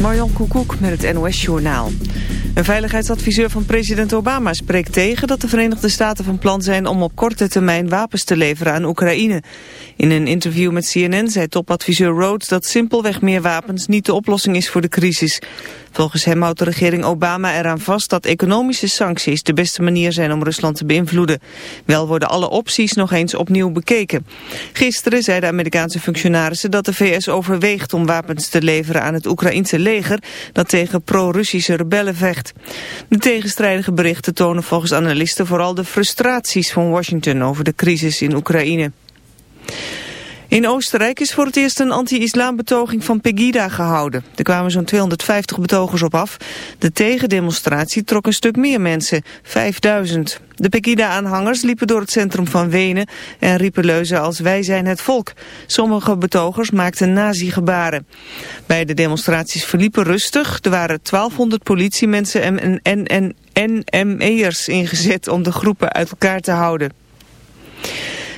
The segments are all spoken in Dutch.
Marjan Koekoek met het NOS-journaal. Een veiligheidsadviseur van president Obama spreekt tegen dat de Verenigde Staten van plan zijn om op korte termijn wapens te leveren aan Oekraïne. In een interview met CNN zei topadviseur Rhodes dat simpelweg meer wapens niet de oplossing is voor de crisis. Volgens hem houdt de regering Obama eraan vast dat economische sancties de beste manier zijn om Rusland te beïnvloeden. Wel worden alle opties nog eens opnieuw bekeken. Gisteren zeiden Amerikaanse functionarissen dat de VS overweegt om wapens te leveren aan het Oekraïnse leger dat tegen pro-Russische rebellen vecht. De tegenstrijdige berichten tonen volgens analisten vooral de frustraties van Washington over de crisis in Oekraïne. In Oostenrijk is voor het eerst een anti-islambetoging van Pegida gehouden. Er kwamen zo'n 250 betogers op af. De tegendemonstratie trok een stuk meer mensen, 5000. De Pegida-aanhangers liepen door het centrum van Wenen en riepen leuzen als wij zijn het volk. Sommige betogers maakten nazi-gebaren. Bij de demonstraties verliepen rustig. Er waren 1200 politiemensen en NME'ers ingezet om de groepen uit elkaar te houden.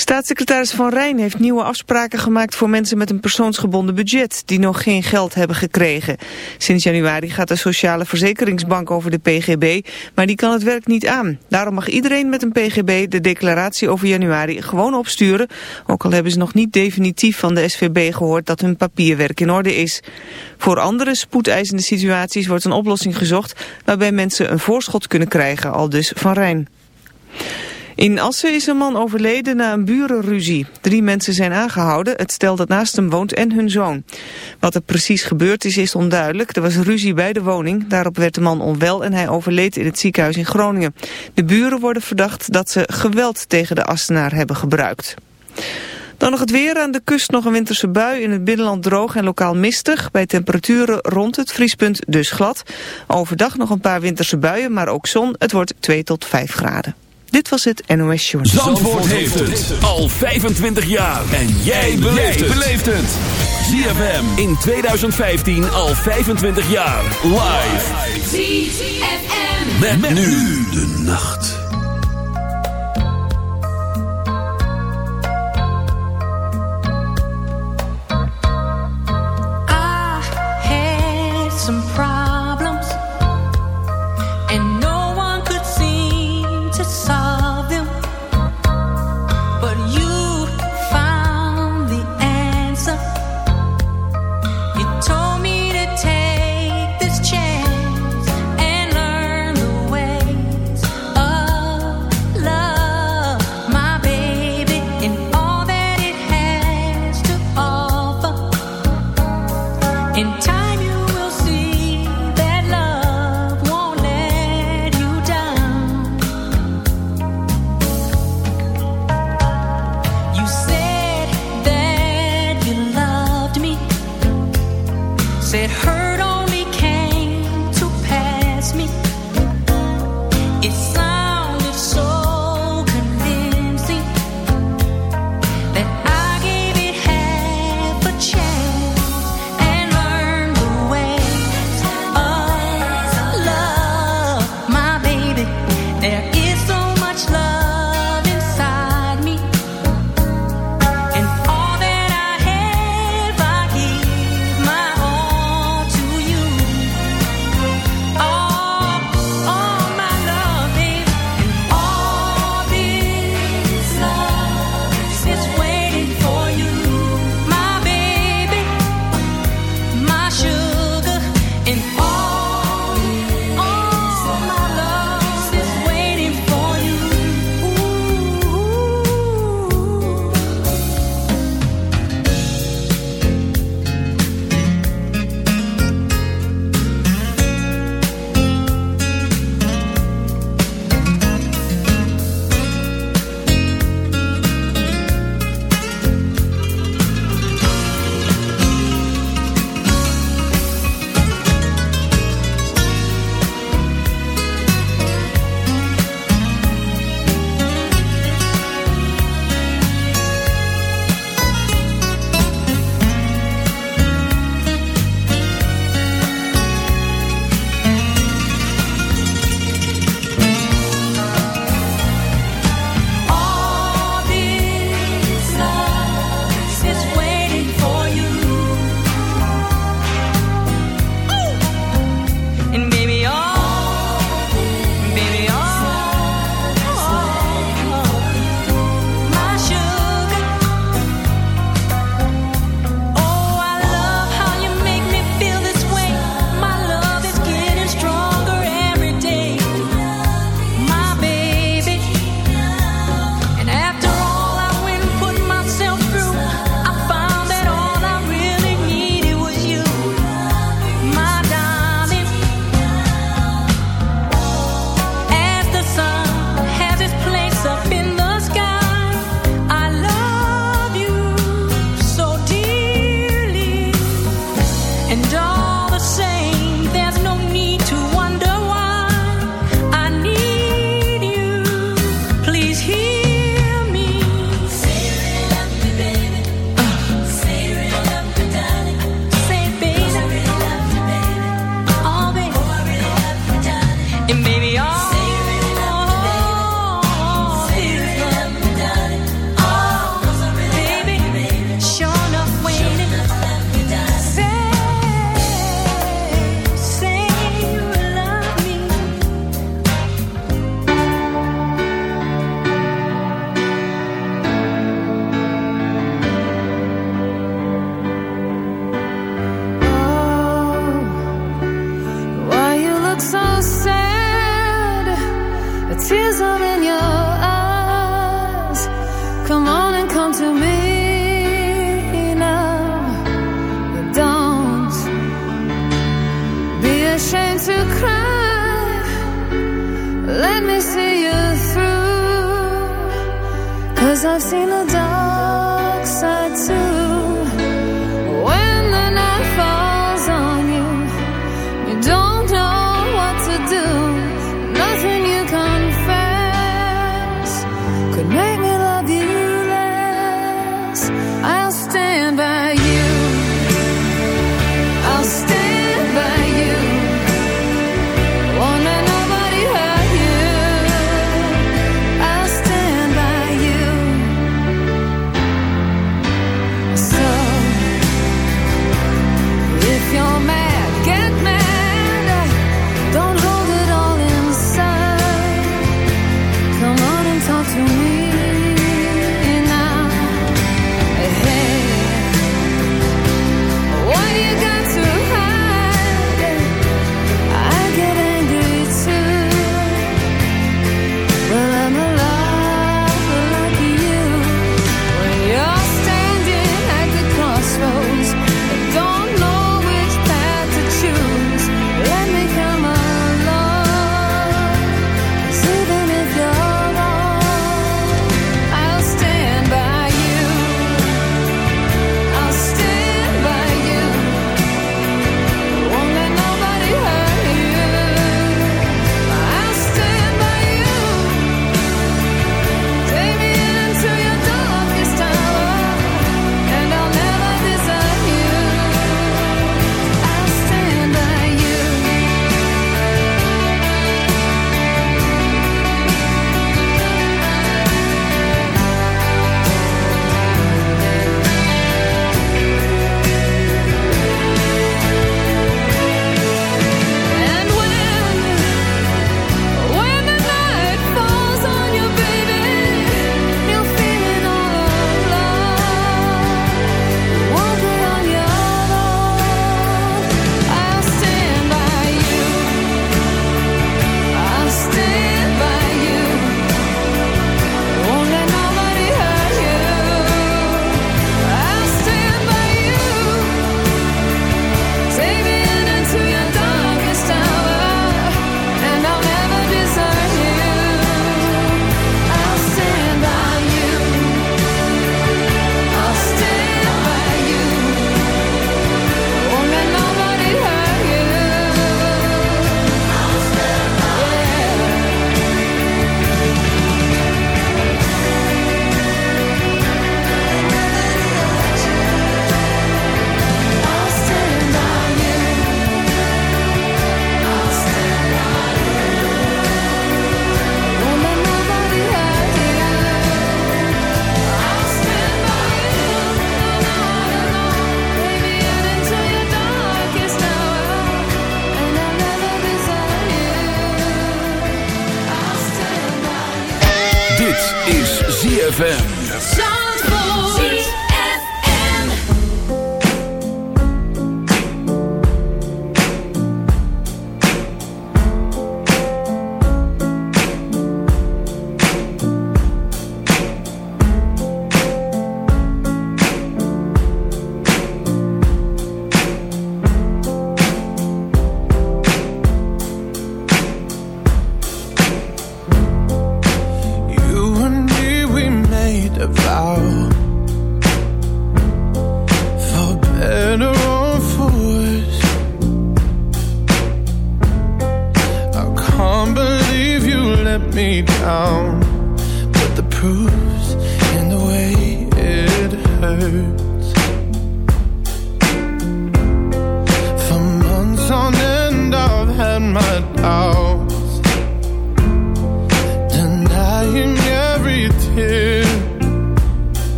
Staatssecretaris Van Rijn heeft nieuwe afspraken gemaakt voor mensen met een persoonsgebonden budget die nog geen geld hebben gekregen. Sinds januari gaat de Sociale Verzekeringsbank over de PGB, maar die kan het werk niet aan. Daarom mag iedereen met een PGB de declaratie over januari gewoon opsturen, ook al hebben ze nog niet definitief van de SVB gehoord dat hun papierwerk in orde is. Voor andere spoedeisende situaties wordt een oplossing gezocht waarbij mensen een voorschot kunnen krijgen, al dus Van Rijn. In Assen is een man overleden na een burenruzie. Drie mensen zijn aangehouden, het stel dat naast hem woont en hun zoon. Wat er precies gebeurd is, is onduidelijk. Er was ruzie bij de woning, daarop werd de man onwel en hij overleed in het ziekenhuis in Groningen. De buren worden verdacht dat ze geweld tegen de Assenaar hebben gebruikt. Dan nog het weer. Aan de kust nog een winterse bui. In het binnenland droog en lokaal mistig. Bij temperaturen rond het vriespunt dus glad. Overdag nog een paar winterse buien, maar ook zon. Het wordt 2 tot 5 graden. Dit was het NOS Journal. Zandvoort, heeft het al 25 jaar. En jij beleeft het. ZFM in 2015 al 25 jaar. Live. ZFM. Met, met nu de nacht.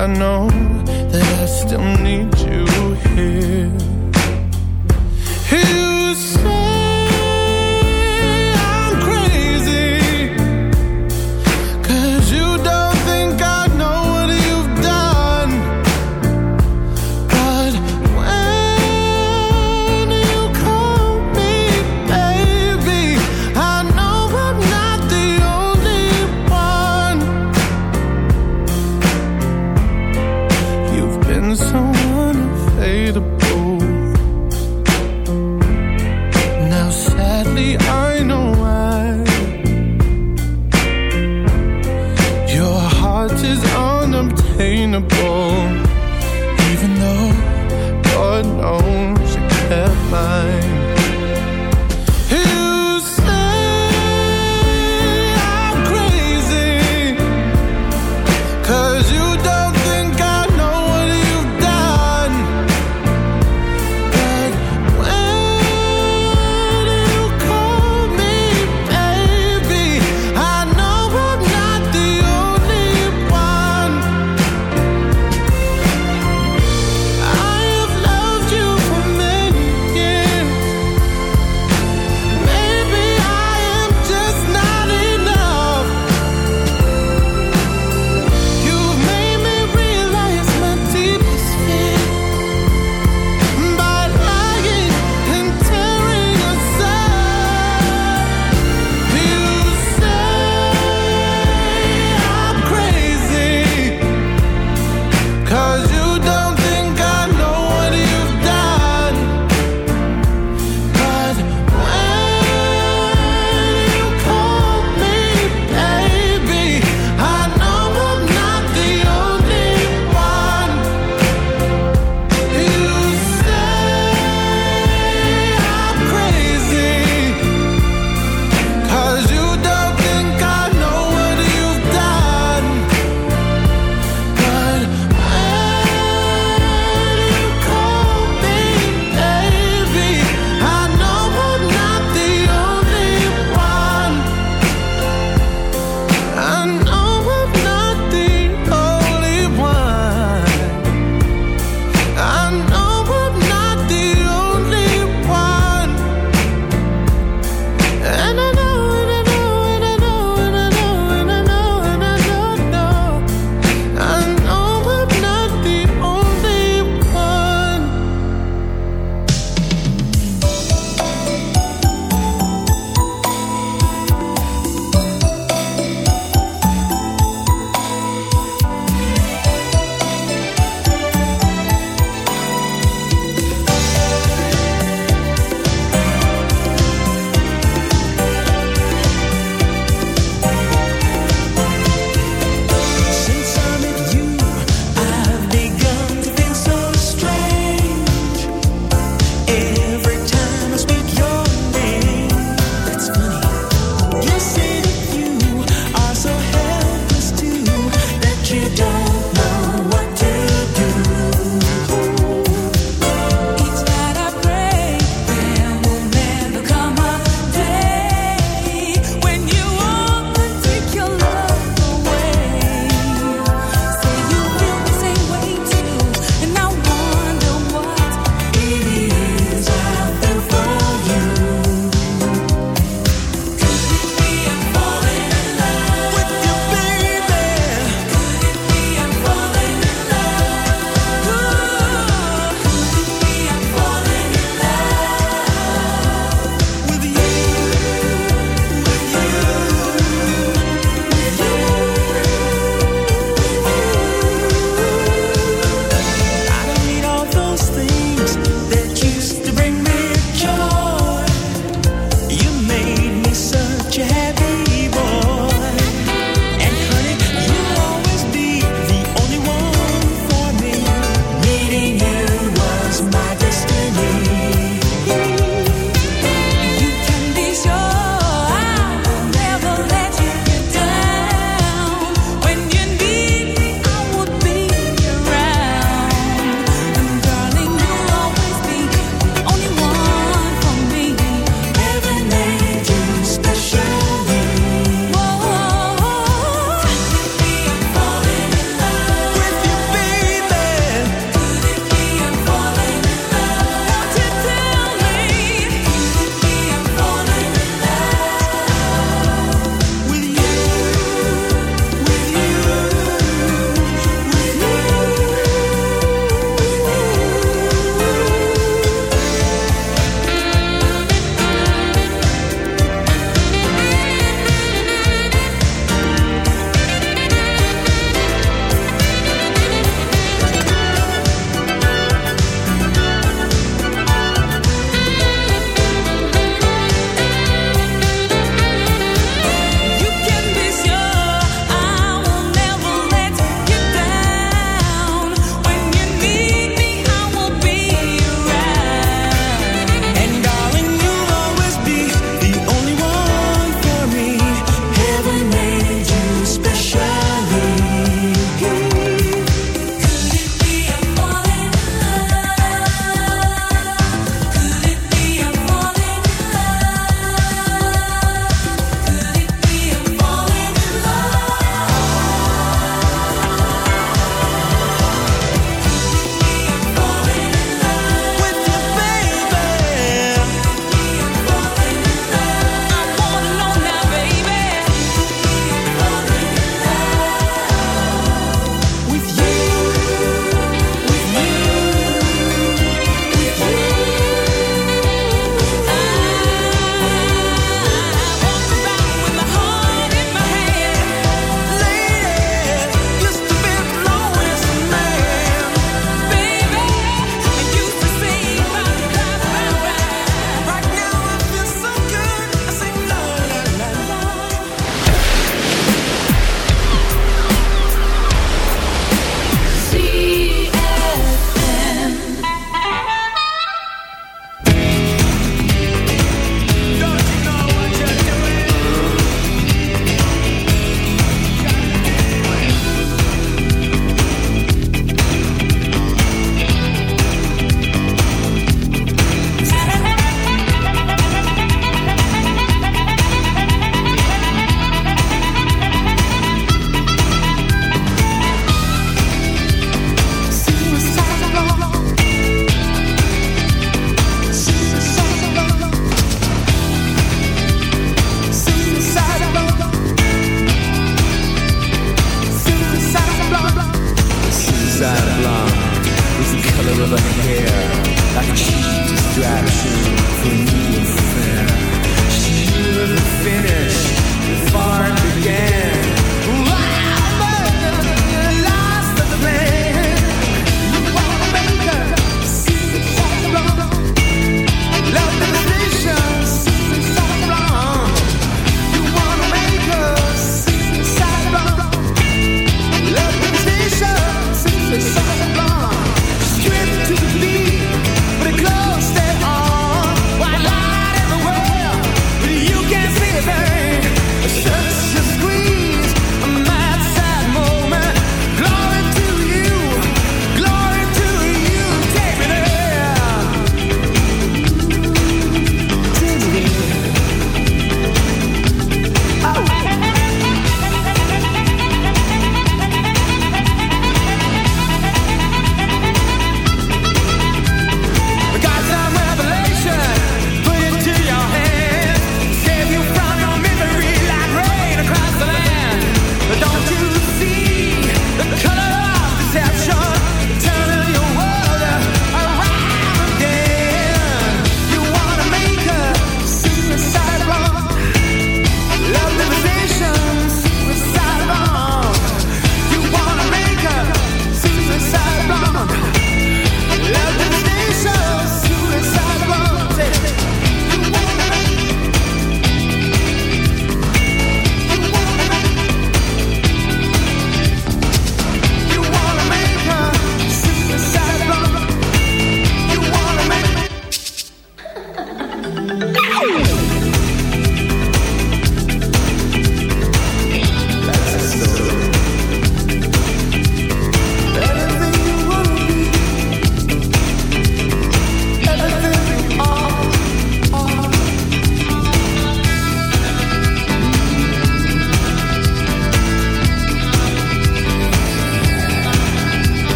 I know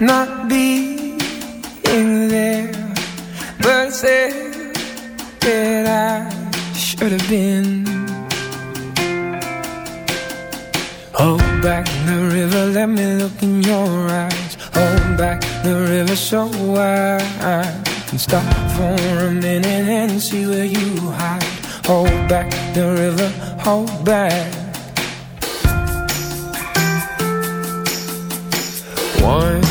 not being there, but it's that I should have been. Hold back the river, let me look in your eyes. Hold back the river so I can stop for a minute and see where you hide. Hold back the river, hold back. One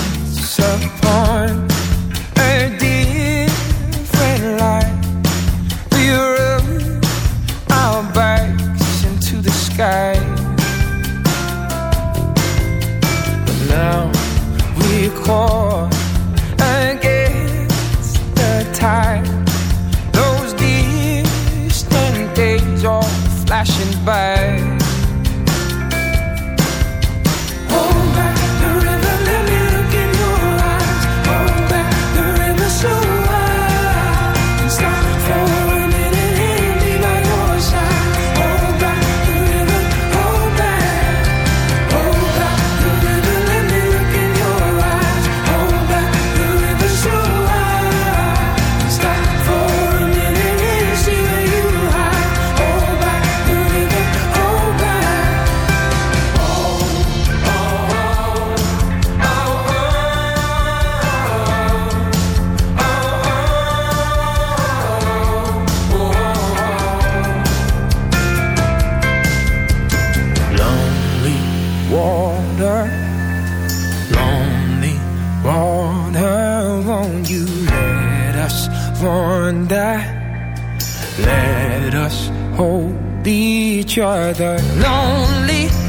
hold each other. Lonely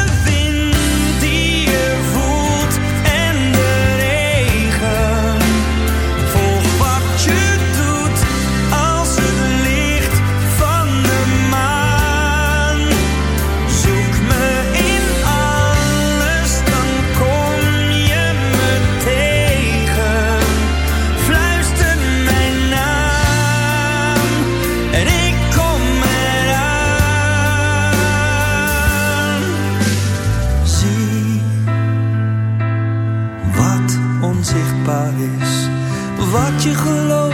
wat je gelooft.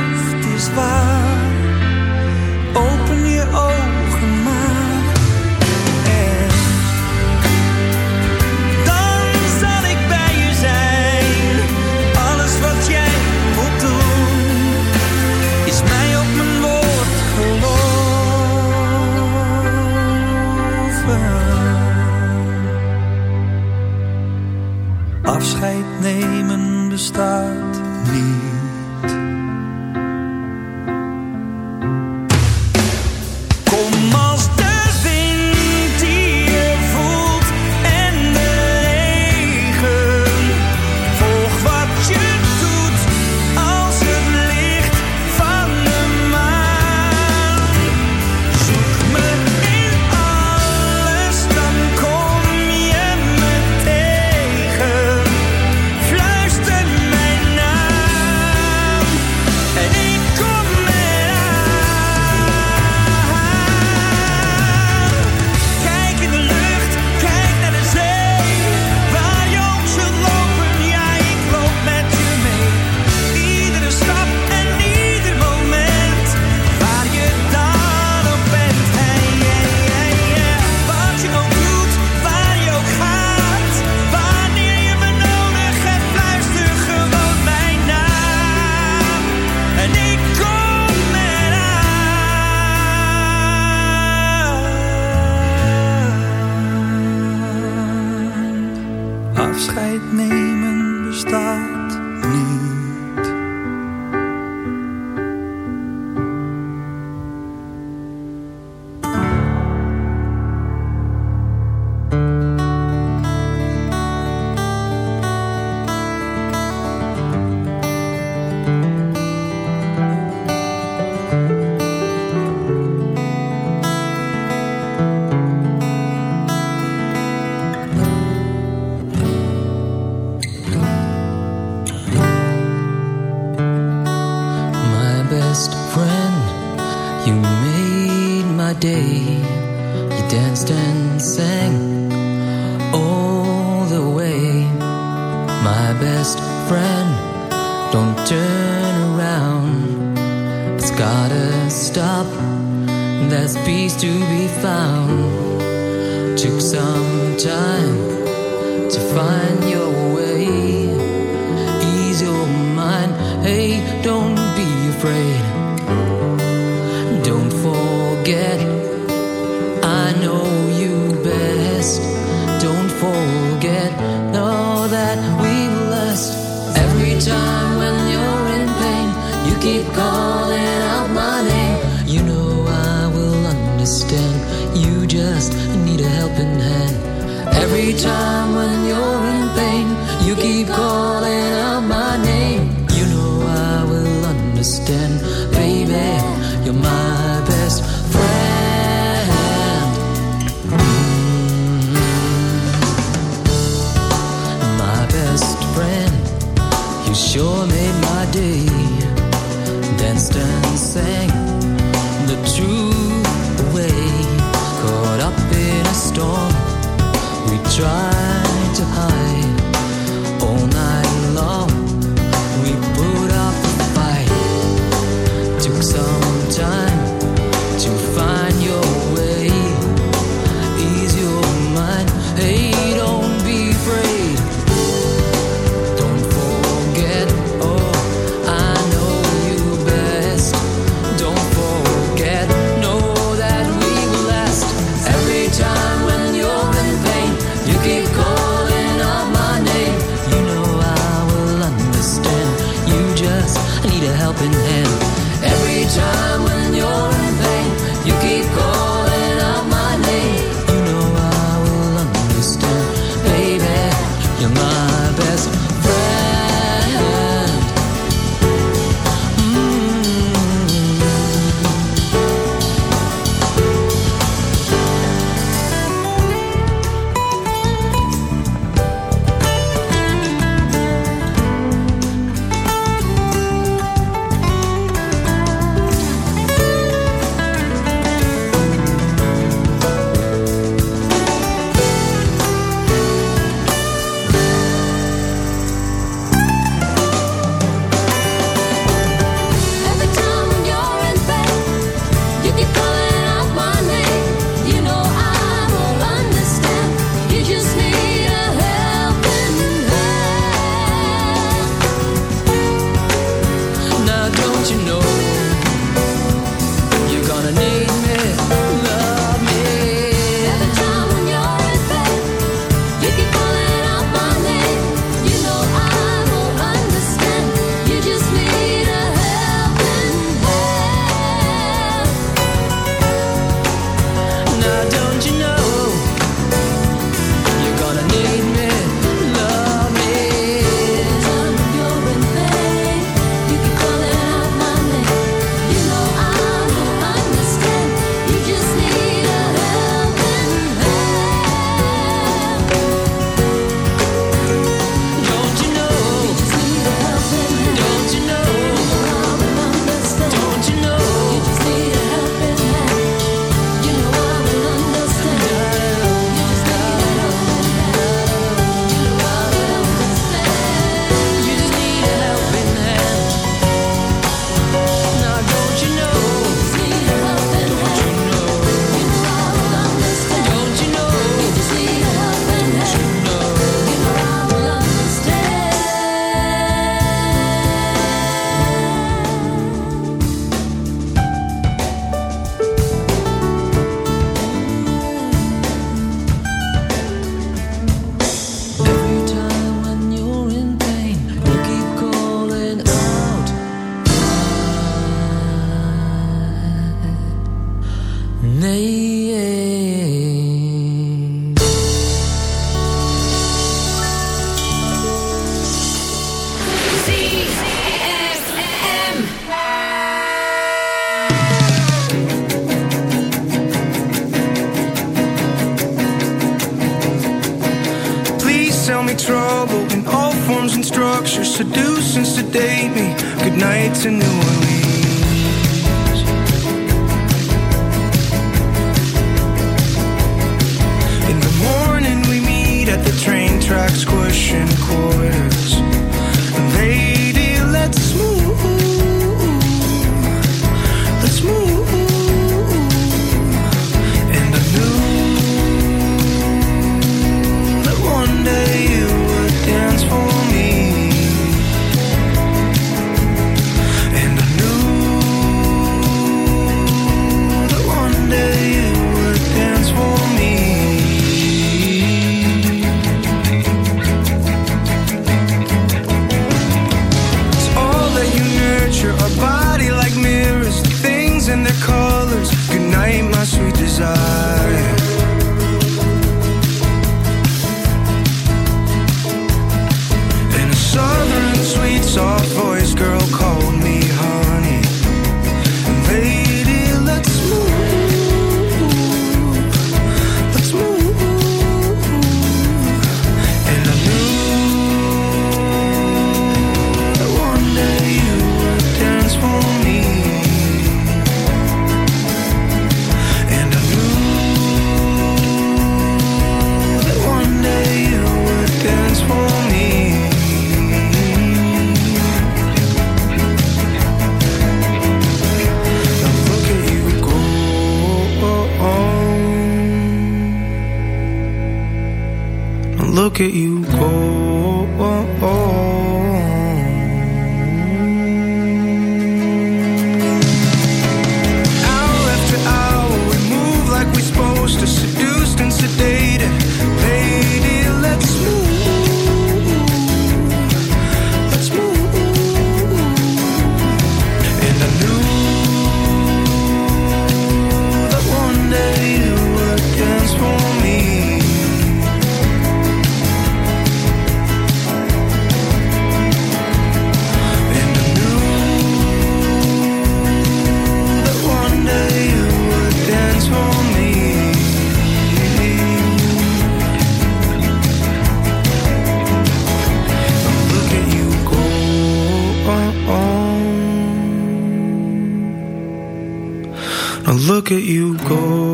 look at you go.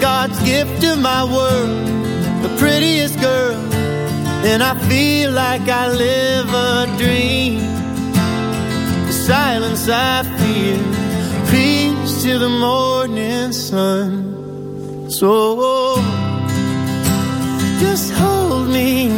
God's gift to my world, the prettiest girl, and I feel like I live a dream. The silence I feel, peace till the morning sun. So just hold me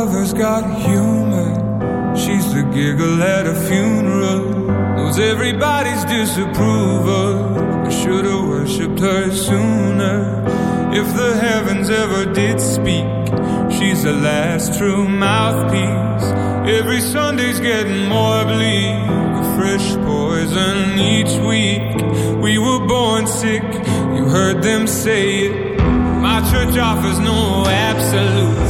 Lover's got humor. She's the giggle at a funeral. Knows everybody's disapproval. I should've worshipped her sooner. If the heavens ever did speak, she's the last true mouthpiece. Every Sunday's getting more bleak. A fresh poison each week. We were born sick. You heard them say it. My church offers no absolutes.